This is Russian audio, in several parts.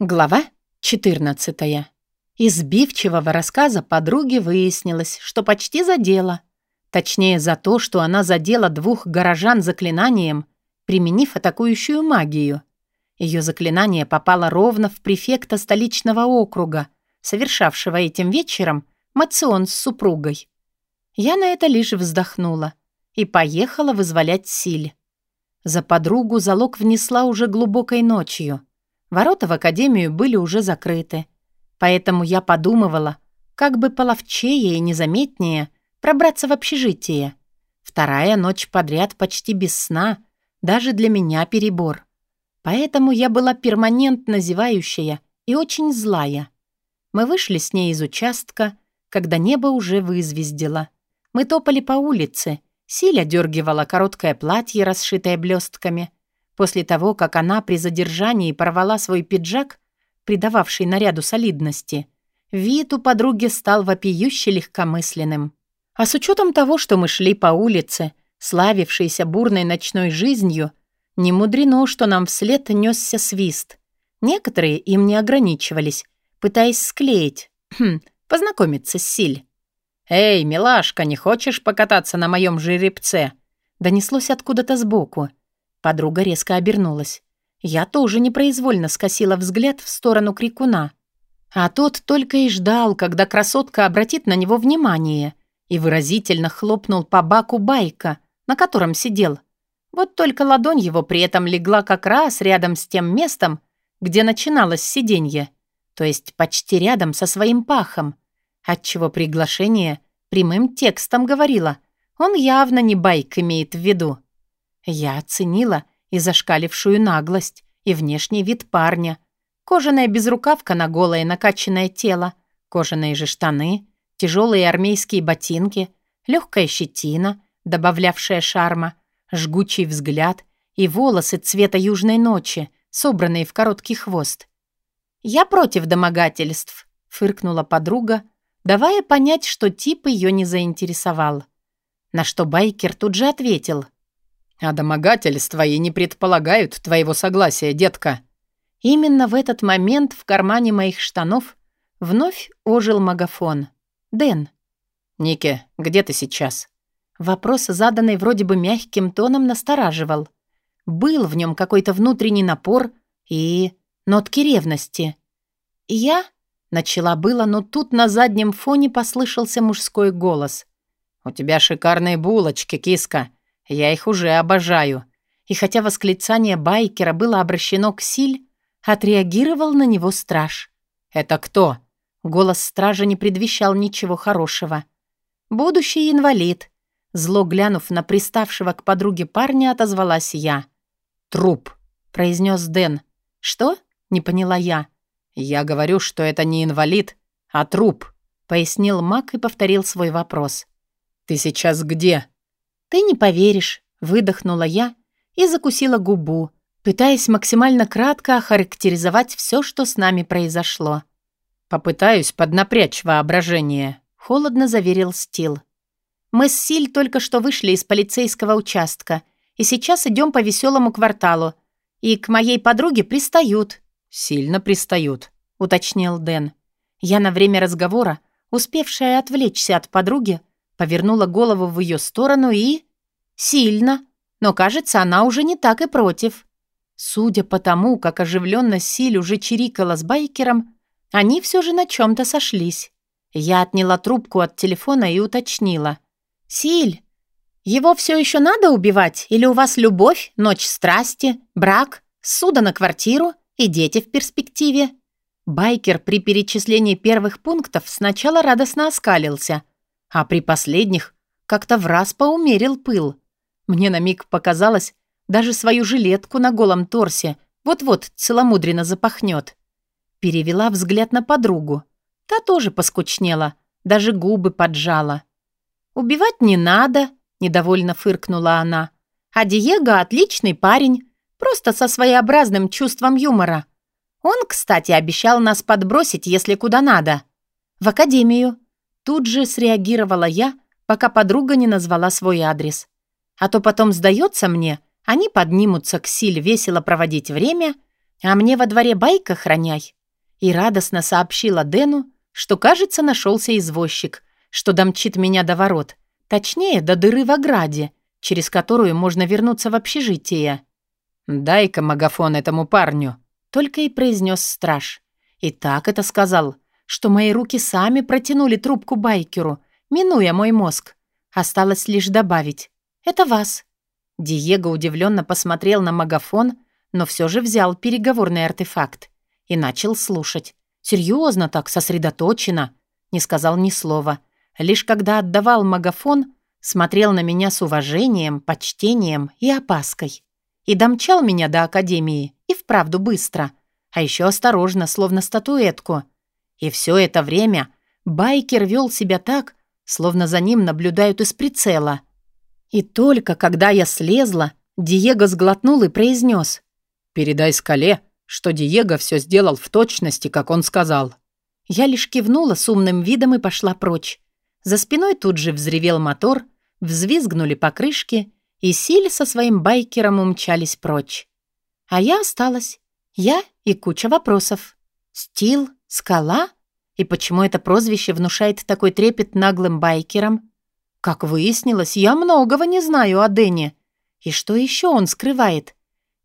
Глава 14. Из сбивчивого рассказа подруги выяснилось, что почти задела. Точнее, за то, что она задела двух горожан заклинанием, применив атакующую магию. Ее заклинание попало ровно в префекта столичного округа, совершавшего этим вечером мацион с супругой. Я на это лишь вздохнула и поехала вызволять Силь. За подругу залог внесла уже глубокой ночью — Ворота в академию были уже закрыты. Поэтому я подумывала, как бы половчее и незаметнее пробраться в общежитие. Вторая ночь подряд почти без сна, даже для меня перебор. Поэтому я была перманентно зевающая и очень злая. Мы вышли с ней из участка, когда небо уже вызвездило. Мы топали по улице, Силя дергивала короткое платье, расшитое блестками — После того, как она при задержании порвала свой пиджак, придававший наряду солидности, вид у подруги стал вопиюще легкомысленным. А с учетом того, что мы шли по улице, славившейся бурной ночной жизнью, не мудрено, что нам вслед несся свист. Некоторые им не ограничивались, пытаясь склеить, хм, познакомиться с Силь. «Эй, милашка, не хочешь покататься на моем жеребце?» Донеслось откуда-то сбоку. Подруга резко обернулась. Я тоже непроизвольно скосила взгляд в сторону крикуна. А тот только и ждал, когда красотка обратит на него внимание, и выразительно хлопнул по баку байка, на котором сидел. Вот только ладонь его при этом легла как раз рядом с тем местом, где начиналось сиденье, то есть почти рядом со своим пахом, отчего приглашение прямым текстом говорило, он явно не байк имеет в виду. Я оценила и зашкалившую наглость, и внешний вид парня. Кожаная безрукавка на голое накачанное тело, кожаные же штаны, тяжелые армейские ботинки, легкая щетина, добавлявшая шарма, жгучий взгляд и волосы цвета южной ночи, собранные в короткий хвост. «Я против домогательств», — фыркнула подруга, давая понять, что тип ее не заинтересовал. На что байкер тут же ответил — а домогательства и не предполагают твоего согласия, детка. Именно в этот момент в кармане моих штанов вновь ожил магафон. Дэн. «Ники, где ты сейчас?» Вопрос, заданный вроде бы мягким тоном, настораживал. Был в нем какой-то внутренний напор и нотки ревности. «Я?» — начала было, но тут на заднем фоне послышался мужской голос. «У тебя шикарные булочки, киска. Я их уже обожаю. И хотя восклицание байкера было обращено к Силь, отреагировал на него страж. «Это кто?» Голос стража не предвещал ничего хорошего. «Будущий инвалид». Зло глянув на приставшего к подруге парня, отозвалась я. «Труп», — произнес Дэн. «Что?» — не поняла я. «Я говорю, что это не инвалид, а труп», — пояснил маг и повторил свой вопрос. «Ты сейчас где?» «Ты не поверишь», — выдохнула я и закусила губу, пытаясь максимально кратко охарактеризовать все, что с нами произошло. «Попытаюсь поднапрячь воображение», — холодно заверил Стил. «Мы с Силь только что вышли из полицейского участка и сейчас идем по веселому кварталу. И к моей подруге пристают». «Сильно пристают», — уточнил Дэн. Я на время разговора, успевшая отвлечься от подруги, Повернула голову в ее сторону и... Сильно. Но, кажется, она уже не так и против. Судя по тому, как оживленно Силь уже чирикала с байкером, они все же на чем-то сошлись. Я отняла трубку от телефона и уточнила. «Силь, его все еще надо убивать? Или у вас любовь, ночь страсти, брак, суда на квартиру и дети в перспективе?» Байкер при перечислении первых пунктов сначала радостно оскалился, а при последних как-то в раз поумерил пыл. Мне на миг показалось, даже свою жилетку на голом торсе вот-вот целомудренно запахнет. Перевела взгляд на подругу. Та тоже поскучнела, даже губы поджала. «Убивать не надо», — недовольно фыркнула она. «А Диего отличный парень, просто со своеобразным чувством юмора. Он, кстати, обещал нас подбросить, если куда надо. В академию. Тут же среагировала я, пока подруга не назвала свой адрес. А то потом, сдается мне, они поднимутся к Силь весело проводить время, А мне во дворе байк охраняй. И радостно сообщила Дэну, что, кажется, нашелся извозчик, что домчит меня до ворот, точнее, до дыры в ограде, через которую можно вернуться в общежитие. «Дай-ка магафон этому парню», — только и произнес страж. И так это сказал, что мои руки сами протянули трубку байкеру, минуя мой мозг. Осталось лишь добавить. «Это вас». Диего удивленно посмотрел на магафон, но все же взял переговорный артефакт и начал слушать. Серьезно так, сосредоточенно. Не сказал ни слова. Лишь когда отдавал магафон, смотрел на меня с уважением, почтением и опаской. И домчал меня до академии, и вправду быстро. А еще осторожно, словно статуэтку. И все это время байкер вел себя так, словно за ним наблюдают из прицела. И только когда я слезла, Диего сглотнул и произнес. «Передай скале, что Диего все сделал в точности, как он сказал». Я лишь кивнула с умным видом и пошла прочь. За спиной тут же взревел мотор, взвизгнули покрышки, и Силь со своим байкером умчались прочь. А я осталась. Я и куча вопросов. Стил, скала? И почему это прозвище внушает такой трепет наглым байкерам? Как выяснилось, я многого не знаю о Дэне. И что еще он скрывает?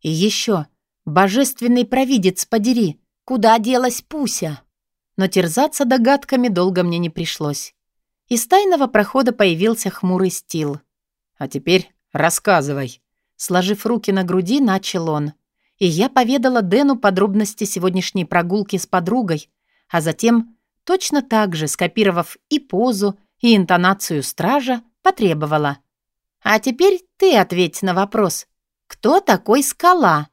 И еще, божественный провидец, подери, куда делась Пуся? Но терзаться догадками долго мне не пришлось. Из тайного прохода появился хмурый стил. «А теперь рассказывай». Сложив руки на груди, начал он. И я поведала Дэну подробности сегодняшней прогулки с подругой, а затем, точно так же, скопировав и позу, и интонацию стража, потребовала. «А теперь ты ответь на вопрос. Кто такой скала?»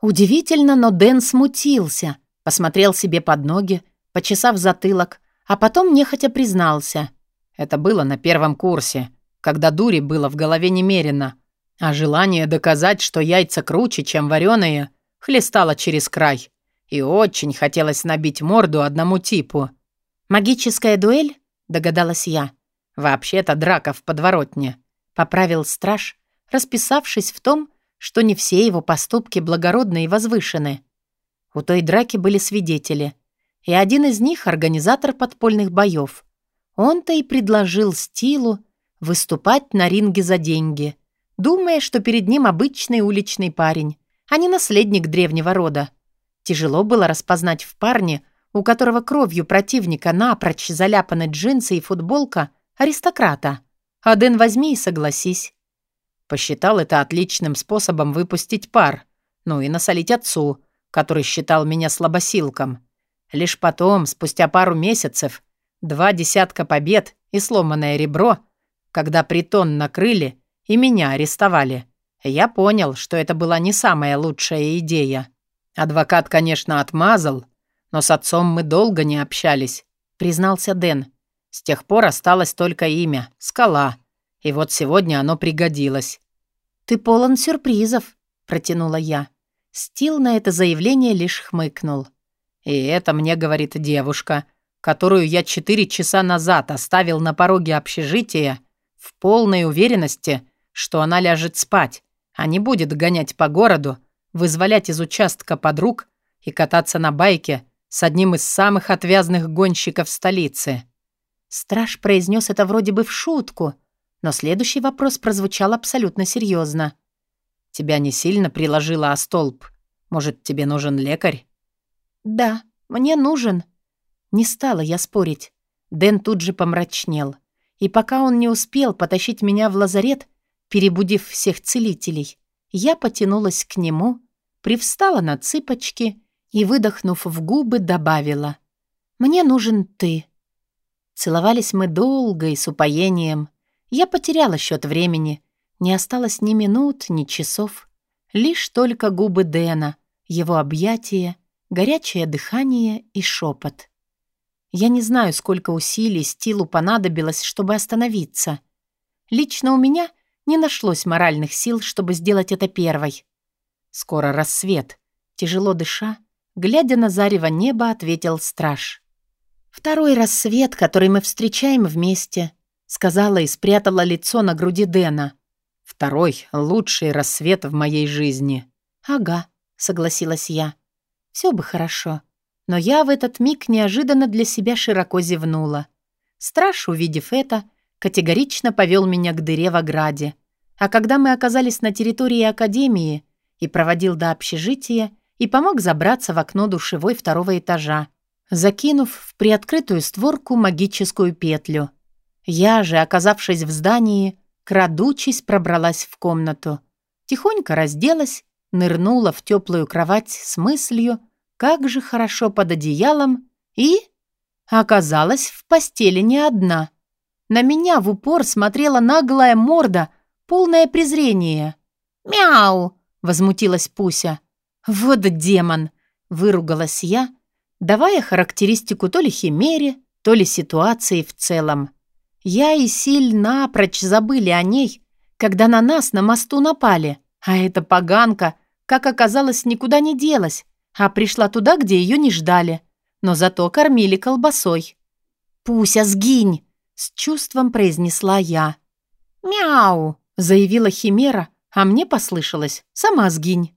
Удивительно, но Дэн смутился, посмотрел себе под ноги, почесав затылок, а потом нехотя признался. Это было на первом курсе, когда дури было в голове немерено, а желание доказать, что яйца круче, чем вареные, хлестало через край. И очень хотелось набить морду одному типу. «Магическая дуэль?» — догадалась я. «Вообще-то драка в подворотне», — поправил страж, расписавшись в том, что не все его поступки благородны и возвышены. У той драки были свидетели, и один из них — организатор подпольных боев. Он-то и предложил Стилу выступать на ринге за деньги, думая, что перед ним обычный уличный парень, а не наследник древнего рода. Тяжело было распознать в парне, у которого кровью противника напрочь заляпаны джинсы и футболка, аристократа. Аден возьми и согласись. Посчитал это отличным способом выпустить пар, ну и насолить отцу, который считал меня слабосилком. Лишь потом, спустя пару месяцев, Два десятка побед и сломанное ребро, когда притон накрыли и меня арестовали. Я понял, что это была не самая лучшая идея. Адвокат, конечно, отмазал, но с отцом мы долго не общались, признался Дэн. С тех пор осталось только имя — Скала. И вот сегодня оно пригодилось. «Ты полон сюрпризов», — протянула я. Стил на это заявление лишь хмыкнул. «И это мне говорит девушка, которую я четыре часа назад оставил на пороге общежития, в полной уверенности, что она ляжет спать, а не будет гонять по городу, вызволять из участка подруг и кататься на байке с одним из самых отвязных гонщиков столицы. Страж произнес это вроде бы в шутку, но следующий вопрос прозвучал абсолютно серьезно. «Тебя не сильно приложила о столб. Может, тебе нужен лекарь?» «Да, мне нужен», не стала я спорить. Дэн тут же помрачнел. И пока он не успел потащить меня в лазарет, перебудив всех целителей, я потянулась к нему, привстала на цыпочки и, выдохнув в губы, добавила «Мне нужен ты». Целовались мы долго и с упоением. Я потеряла счет времени. Не осталось ни минут, ни часов. Лишь только губы Дэна, его объятия, горячее дыхание и шепот. Я не знаю, сколько усилий Стилу понадобилось, чтобы остановиться. Лично у меня не нашлось моральных сил, чтобы сделать это первой. Скоро рассвет. Тяжело дыша, глядя на зарево неба, ответил страж. «Второй рассвет, который мы встречаем вместе», сказала и спрятала лицо на груди Дэна. «Второй — лучший рассвет в моей жизни». «Ага», — согласилась я. Все бы хорошо. Но я в этот миг неожиданно для себя широко зевнула. Страж, увидев это, категорично повел меня к дыре в ограде. А когда мы оказались на территории Академии и проводил до общежития, и помог забраться в окно душевой второго этажа, закинув в приоткрытую створку магическую петлю. Я же, оказавшись в здании, крадучись, пробралась в комнату. Тихонько разделась, нырнула в теплую кровать с мыслью, как же хорошо под одеялом, и... Оказалась в постели не одна. На меня в упор смотрела наглая морда, полное презрение. «Мяу!» — возмутилась Пуся. «Вот демон!» — выругалась я, давая характеристику то ли химере, то ли ситуации в целом. Я и Силь напрочь забыли о ней, когда на нас на мосту напали, а эта поганка, как оказалось, никуда не делась, а пришла туда, где ее не ждали, но зато кормили колбасой. «Пуся, сгинь!» — с чувством произнесла я. «Мяу!» — заявила Химера, а мне послышалось «сама сгинь».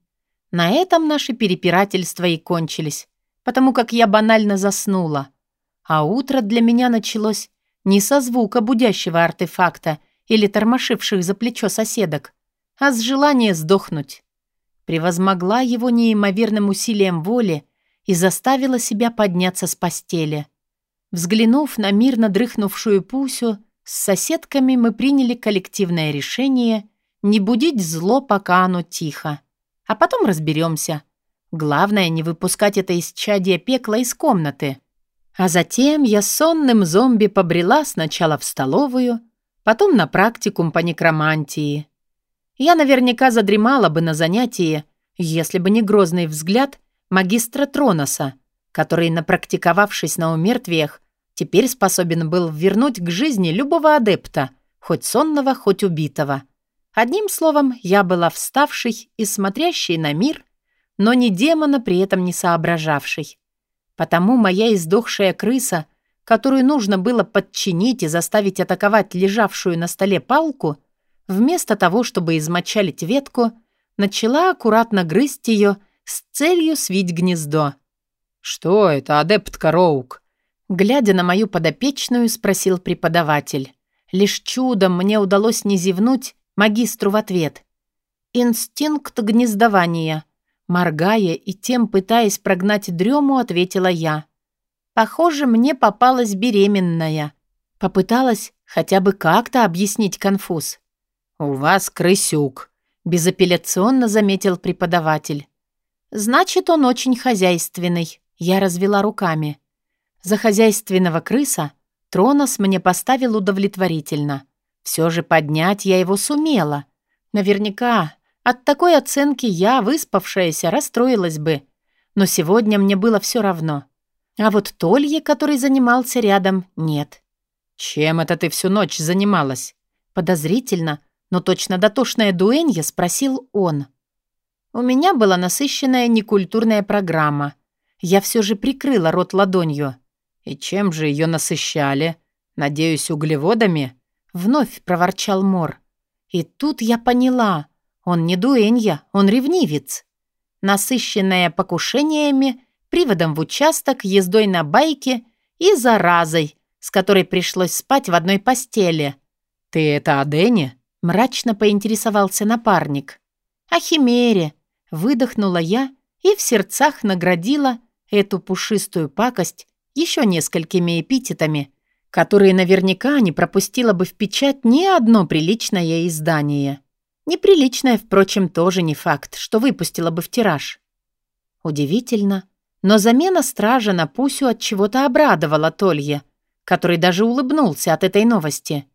На этом наши перепирательства и кончились, потому как я банально заснула. А утро для меня началось не со звука будящего артефакта или тормошивших за плечо соседок, а с желания сдохнуть. Превозмогла его неимоверным усилием воли и заставила себя подняться с постели. Взглянув на мирно дрыхнувшую Пусю, с соседками мы приняли коллективное решение не будить зло, пока оно тихо. А потом разберемся. Главное, не выпускать это исчадие пекла из комнаты. А затем я сонным зомби побрела сначала в столовую, потом на практикум по некромантии. Я наверняка задремала бы на занятии, если бы не грозный взгляд магистра Троноса, который, напрактиковавшись на умертвиях, теперь способен был вернуть к жизни любого адепта, хоть сонного, хоть убитого. Одним словом, я была вставшей и смотрящей на мир, но не демона при этом не соображавшей. Потому моя издохшая крыса, которую нужно было подчинить и заставить атаковать лежавшую на столе палку, вместо того, чтобы измочалить ветку, начала аккуратно грызть ее с целью свить гнездо. «Что это, адептка Роук?» Глядя на мою подопечную, спросил преподаватель. Лишь чудом мне удалось не зевнуть магистру в ответ. «Инстинкт гнездования». Моргая и тем пытаясь прогнать дрему, ответила я. «Похоже, мне попалась беременная». Попыталась хотя бы как-то объяснить конфуз. «У вас крысюк», — безапелляционно заметил преподаватель. «Значит, он очень хозяйственный», — я развела руками. За хозяйственного крыса Тронос мне поставил удовлетворительно. Все же поднять я его сумела. Наверняка от такой оценки я, выспавшаяся, расстроилась бы. Но сегодня мне было все равно. А вот Толье, который занимался рядом, нет. «Чем это ты всю ночь занималась?» Подозрительно, но точно дотошная дуэнья спросил он. У меня была насыщенная некультурная программа. Я все же прикрыла рот ладонью. «И чем же ее насыщали? Надеюсь, углеводами?» Вновь проворчал Мор. И тут я поняла. Он не дуэнья, он ревнивец. Насыщенная покушениями, приводом в участок, ездой на байке и заразой, с которой пришлось спать в одной постели. «Ты это о Дэне?» — мрачно поинтересовался напарник. «О Химере», — выдохнула я и в сердцах наградила эту пушистую пакость еще несколькими эпитетами, которые наверняка не пропустила бы в печать ни одно приличное издание. Неприличное, впрочем, тоже не факт, что выпустила бы в тираж. Удивительно, но замена стража на Пусю от чего-то обрадовала Толье, который даже улыбнулся от этой новости.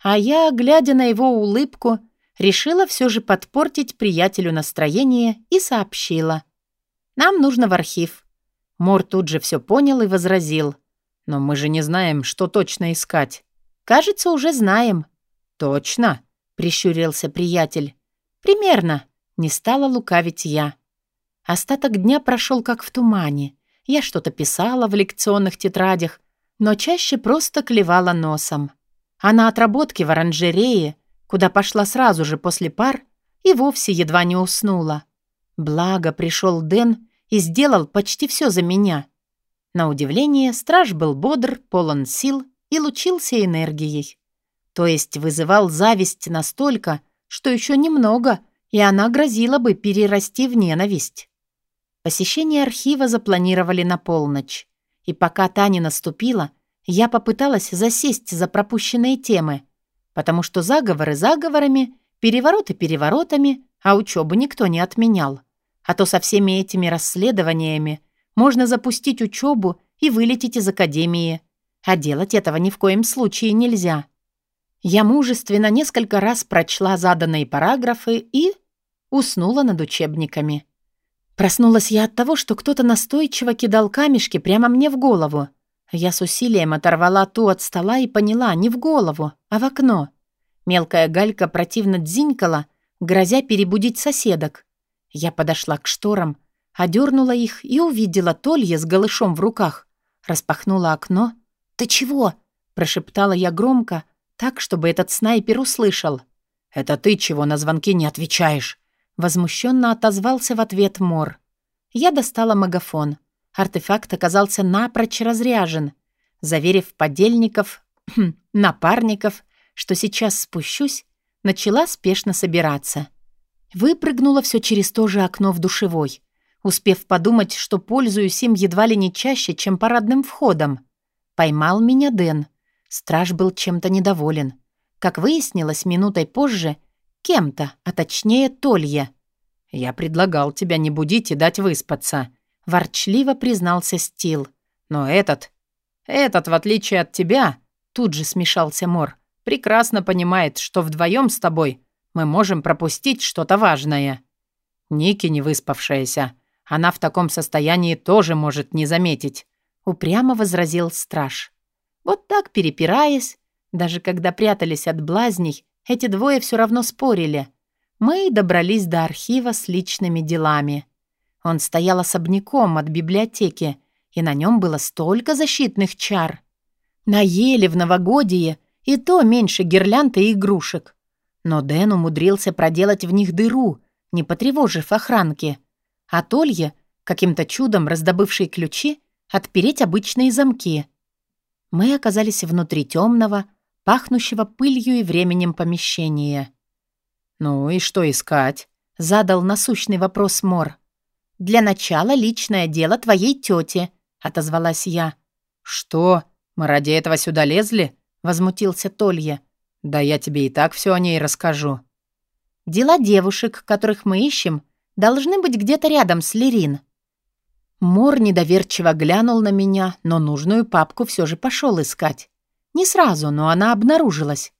А я, глядя на его улыбку, решила все же подпортить приятелю настроение и сообщила. «Нам нужно в архив». Мор тут же все понял и возразил. «Но мы же не знаем, что точно искать». «Кажется, уже знаем». «Точно?» — прищурился приятель. «Примерно». Не стала лукавить я. Остаток дня прошел как в тумане. Я что-то писала в лекционных тетрадях, но чаще просто клевала носом. А на отработке в оранжерее, куда пошла сразу же после пар, и вовсе едва не уснула. Благо пришел Дэн и сделал почти все за меня. На удивление, страж был бодр, полон сил и лучился энергией. То есть вызывал зависть настолько, что еще немного, и она грозила бы перерасти в ненависть. Посещение архива запланировали на полночь. И пока та не наступила, я попыталась засесть за пропущенные темы, потому что заговоры заговорами, перевороты переворотами, а учебу никто не отменял. А то со всеми этими расследованиями можно запустить учебу и вылететь из академии. А делать этого ни в коем случае нельзя. Я мужественно несколько раз прочла заданные параграфы и уснула над учебниками. Проснулась я от того, что кто-то настойчиво кидал камешки прямо мне в голову. Я с усилием оторвала ту от стола и поняла, не в голову, а в окно. Мелкая галька противно дзинькала, грозя перебудить соседок. Я подошла к шторам, одернула их и увидела Толье с голышом в руках. Распахнула окно. «Ты чего?» — прошептала я громко, так, чтобы этот снайпер услышал. «Это ты чего на звонки не отвечаешь?» Возмущенно отозвался в ответ Мор. Я достала магафон. Артефакт оказался напрочь разряжен. Заверив подельников, напарников, что сейчас спущусь, начала спешно собираться. Выпрыгнула все через то же окно в душевой, успев подумать, что пользуюсь им едва ли не чаще, чем парадным входом. Поймал меня Дэн. Страж был чем-то недоволен. Как выяснилось минутой позже, Кем-то, а точнее Толья. «Я предлагал тебя не будить и дать выспаться», — ворчливо признался Стил. «Но этот... этот, в отличие от тебя...» Тут же смешался Мор. «Прекрасно понимает, что вдвоем с тобой мы можем пропустить что-то важное». Ники не выспавшаяся. Она в таком состоянии тоже может не заметить. Упрямо возразил страж. Вот так перепираясь, даже когда прятались от блазней, эти двое все равно спорили. Мы добрались до архива с личными делами. Он стоял особняком от библиотеки, и на нем было столько защитных чар. На еле в новогодие и то меньше гирлянд и игрушек. Но Дэн умудрился проделать в них дыру, не потревожив охранки. А Толье, каким-то чудом раздобывший ключи, отпереть обычные замки. Мы оказались внутри темного, пахнущего пылью и временем помещения. «Ну и что искать?» — задал насущный вопрос Мор. «Для начала личное дело твоей тети», — отозвалась я. «Что? Мы ради этого сюда лезли?» — возмутился Толья. «Да я тебе и так все о ней расскажу». «Дела девушек, которых мы ищем, должны быть где-то рядом с Лерин». Мор недоверчиво глянул на меня, но нужную папку все же пошел искать. Не сразу, но она обнаружилась.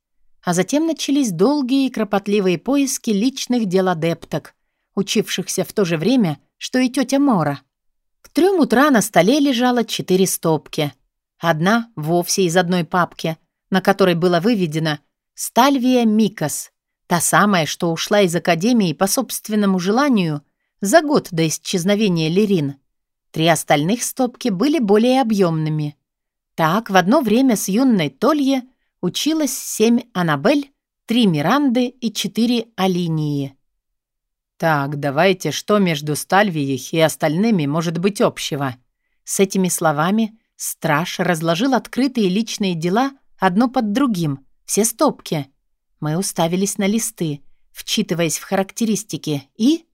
А затем начались долгие и кропотливые поиски личных дел адепток, учившихся в то же время, что и тетя Мора. К трем утра на столе лежало четыре стопки. Одна вовсе из одной папки, на которой было выведено «Стальвия Микас», та самая, что ушла из Академии по собственному желанию за год до исчезновения Лерин. Три остальных стопки были более объемными — так, в одно время с юной Толье училась семь Аннабель, три Миранды и четыре Алинии. «Так, давайте, что между Стальвией и остальными может быть общего?» С этими словами страж разложил открытые личные дела одно под другим, все стопки. Мы уставились на листы, вчитываясь в характеристики, и...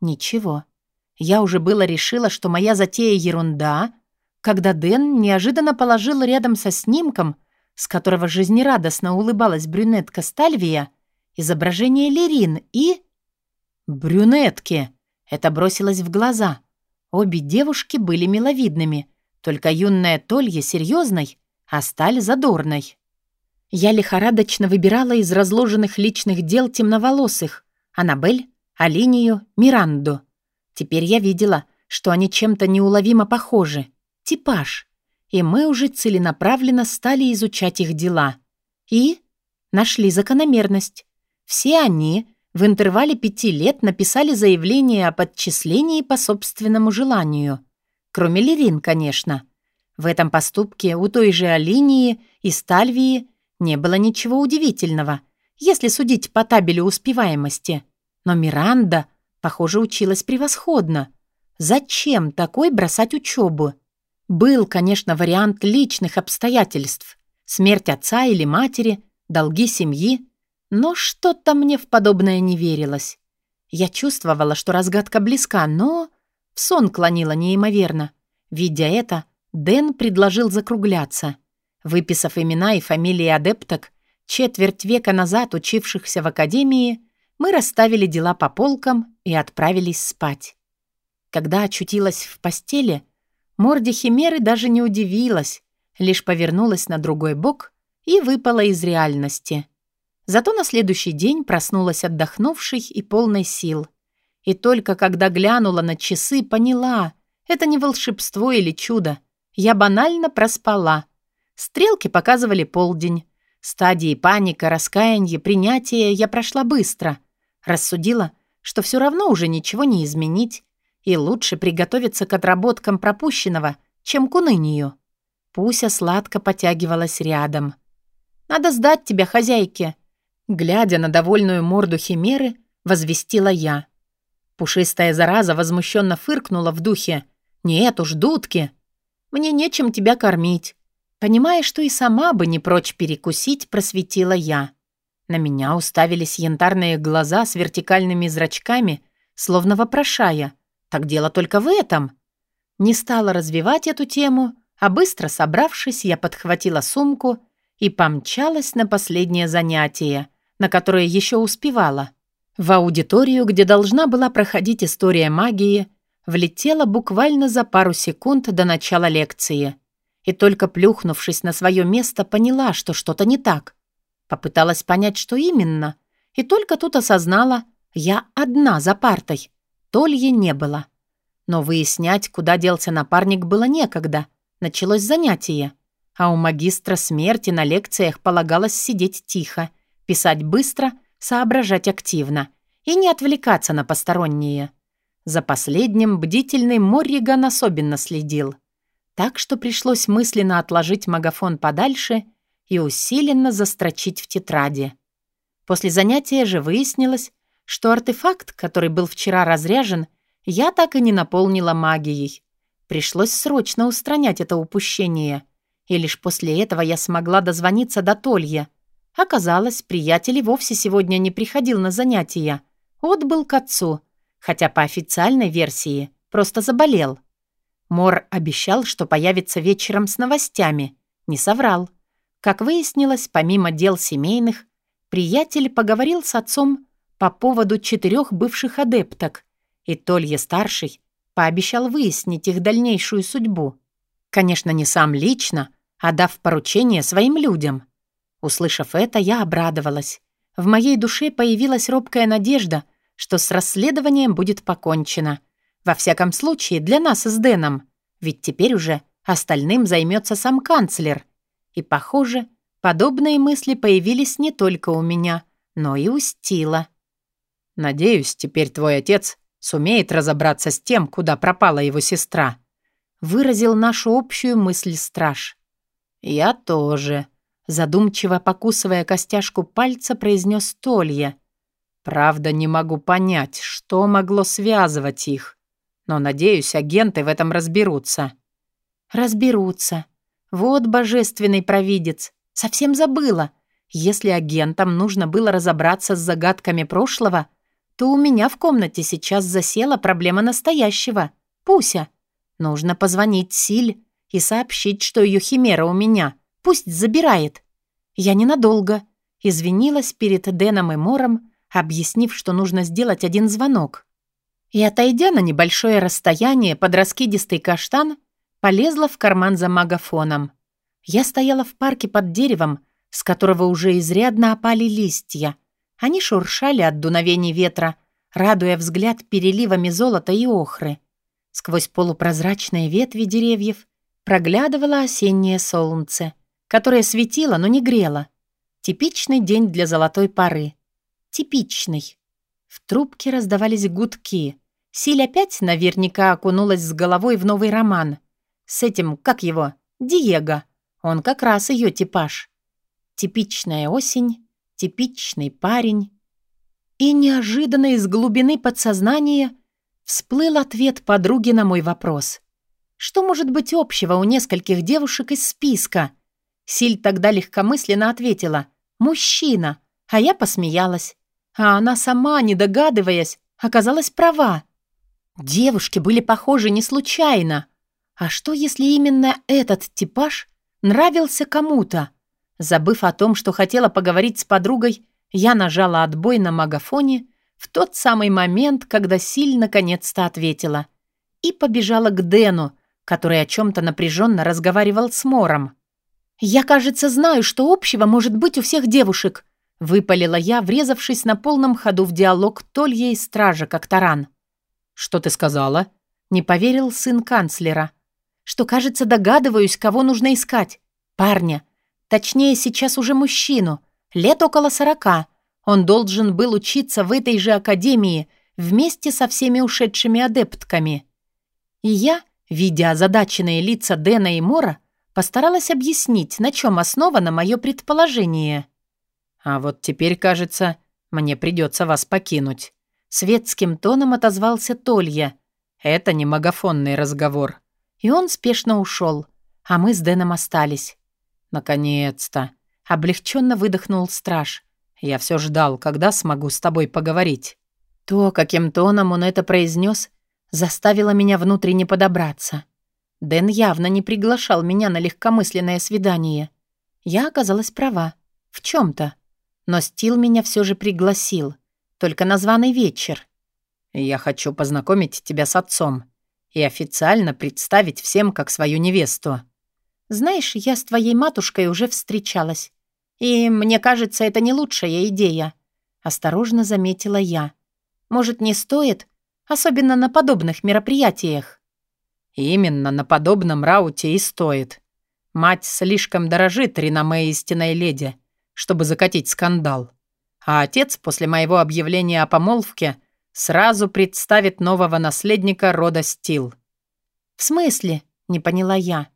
Ничего. Я уже было решила, что моя затея ерунда, когда Дэн неожиданно положил рядом со снимком, с которого жизнерадостно улыбалась брюнетка Стальвия, изображение Лерин и... Брюнетки! Это бросилось в глаза. Обе девушки были миловидными, только юная Толья серьезной, а Сталь задорной. Я лихорадочно выбирала из разложенных личных дел темноволосых Аннабель, Алинию, Миранду. Теперь я видела, что они чем-то неуловимо похожи типаж, и мы уже целенаправленно стали изучать их дела. И нашли закономерность. Все они в интервале пяти лет написали заявление о подчислении по собственному желанию. Кроме Лерин, конечно. В этом поступке у той же Алинии и Стальвии не было ничего удивительного, если судить по табелю успеваемости. Но Миранда, похоже, училась превосходно. Зачем такой бросать учебу? Был, конечно, вариант личных обстоятельств. Смерть отца или матери, долги семьи. Но что-то мне в подобное не верилось. Я чувствовала, что разгадка близка, но... В сон клонила неимоверно. Видя это, Дэн предложил закругляться. Выписав имена и фамилии адепток, четверть века назад учившихся в академии, мы расставили дела по полкам и отправились спать. Когда очутилась в постели, морде химеры даже не удивилась, лишь повернулась на другой бок и выпала из реальности. Зато на следующий день проснулась отдохнувшей и полной сил. И только когда глянула на часы, поняла — это не волшебство или чудо. Я банально проспала. Стрелки показывали полдень. Стадии паника, раскаяния, принятия я прошла быстро. Рассудила, что все равно уже ничего не изменить, и лучше приготовиться к отработкам пропущенного, чем к унынию. Пуся сладко потягивалась рядом. «Надо сдать тебя, хозяйке!» Глядя на довольную морду химеры, возвестила я. Пушистая зараза возмущенно фыркнула в духе. «Нет уж, дудки! Мне нечем тебя кормить!» Понимая, что и сама бы не прочь перекусить, просветила я. На меня уставились янтарные глаза с вертикальными зрачками, словно вопрошая. «Так дело только в этом!» Не стала развивать эту тему, а быстро собравшись, я подхватила сумку и помчалась на последнее занятие, на которое еще успевала. В аудиторию, где должна была проходить история магии, влетела буквально за пару секунд до начала лекции. И только плюхнувшись на свое место, поняла, что что-то не так. Попыталась понять, что именно, и только тут осознала, я одна за партой. Тольи не было. Но выяснять, куда делся напарник, было некогда. Началось занятие. А у магистра смерти на лекциях полагалось сидеть тихо, писать быстро, соображать активно и не отвлекаться на посторонние. За последним бдительный Морриган особенно следил. Так что пришлось мысленно отложить магафон подальше и усиленно застрочить в тетради. После занятия же выяснилось, что артефакт, который был вчера разряжен, я так и не наполнила магией. Пришлось срочно устранять это упущение. И лишь после этого я смогла дозвониться до Толья. Оказалось, приятель и вовсе сегодня не приходил на занятия. Отбыл к отцу, хотя по официальной версии просто заболел. Мор обещал, что появится вечером с новостями. Не соврал. Как выяснилось, помимо дел семейных, приятель поговорил с отцом по поводу четырех бывших адепток, и Толье-старший пообещал выяснить их дальнейшую судьбу. Конечно, не сам лично, а дав поручение своим людям. Услышав это, я обрадовалась. В моей душе появилась робкая надежда, что с расследованием будет покончено. Во всяком случае, для нас с Дэном. Ведь теперь уже остальным займется сам канцлер. И, похоже, подобные мысли появились не только у меня, но и у Стила. «Надеюсь, теперь твой отец сумеет разобраться с тем, куда пропала его сестра», выразил нашу общую мысль страж. «Я тоже», — задумчиво покусывая костяшку пальца, произнес Толья. «Правда, не могу понять, что могло связывать их. Но, надеюсь, агенты в этом разберутся». «Разберутся. Вот божественный провидец. Совсем забыла. Если агентам нужно было разобраться с загадками прошлого, то у меня в комнате сейчас засела проблема настоящего. Пуся. Нужно позвонить Силь и сообщить, что ее химера у меня. Пусть забирает. Я ненадолго. Извинилась перед Дэном и Мором, объяснив, что нужно сделать один звонок. И, отойдя на небольшое расстояние под раскидистый каштан, полезла в карман за магафоном. Я стояла в парке под деревом, с которого уже изрядно опали листья. Они шуршали от дуновений ветра, радуя взгляд переливами золота и охры. Сквозь полупрозрачные ветви деревьев проглядывало осеннее солнце, которое светило, но не грело. Типичный день для золотой поры. Типичный. В трубке раздавались гудки. Силь опять наверняка окунулась с головой в новый роман. С этим, как его, Диего. Он как раз ее типаж. Типичная осень, типичный парень. И неожиданно из глубины подсознания Всплыл ответ подруги на мой вопрос. Что может быть общего у нескольких девушек из списка? Силь тогда легкомысленно ответила «Мужчина», а я посмеялась. А она сама, не догадываясь, оказалась права. Девушки были похожи не случайно. А что, если именно этот типаж нравился кому-то? Забыв о том, что хотела поговорить с подругой, я нажала отбой на магафоне в тот самый момент, когда Силь наконец-то ответила. И побежала к Дэну, который о чем-то напряженно разговаривал с Мором. «Я, кажется, знаю, что общего может быть у всех девушек», выпалила я, врезавшись на полном ходу в диалог Толья и Стража, как таран. «Что ты сказала?» Не поверил сын канцлера. «Что, кажется, догадываюсь, кого нужно искать. Парня. Точнее, сейчас уже мужчину. Лет около сорока. Он должен был учиться в этой же академии вместе со всеми ушедшими адептками. И я, видя озадаченные лица Дэна и Мора, постаралась объяснить, на чем основано мое предположение. «А вот теперь, кажется, мне придется вас покинуть». Светским тоном отозвался Толья. «Это не магафонный разговор». И он спешно ушел, а мы с Дэном остались. «Наконец-то!» — облегченно выдохнул страж. «Я все ждал, когда смогу с тобой поговорить». То, каким тоном он это произнес, заставило меня внутренне подобраться. Дэн явно не приглашал меня на легкомысленное свидание. Я оказалась права. В чем то Но Стил меня все же пригласил только на званый вечер. Я хочу познакомить тебя с отцом и официально представить всем как свою невесту. Знаешь, я с твоей матушкой уже встречалась. И мне кажется, это не лучшая идея. Осторожно заметила я. Может, не стоит? Особенно на подобных мероприятиях. Именно на подобном рауте и стоит. Мать слишком дорожит реноме истинной леди, чтобы закатить скандал а отец после моего объявления о помолвке сразу представит нового наследника рода Стил. «В смысле?» — не поняла я.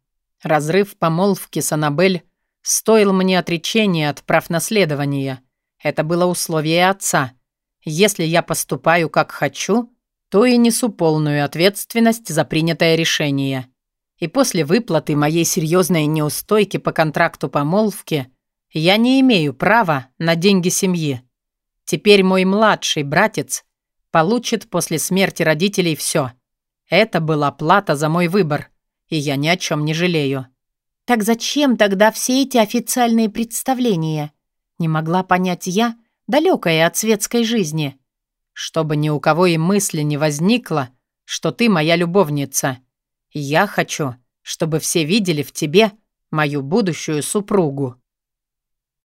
Разрыв помолвки с Аннабель стоил мне отречения от прав наследования. Это было условие отца. Если я поступаю как хочу, то и несу полную ответственность за принятое решение. И после выплаты моей серьезной неустойки по контракту помолвки я не имею права на деньги семьи. Теперь мой младший братец получит после смерти родителей все. Это была плата за мой выбор, и я ни о чем не жалею. Так зачем тогда все эти официальные представления? Не могла понять я, далекая от светской жизни. Чтобы ни у кого и мысли не возникло, что ты моя любовница. Я хочу, чтобы все видели в тебе мою будущую супругу.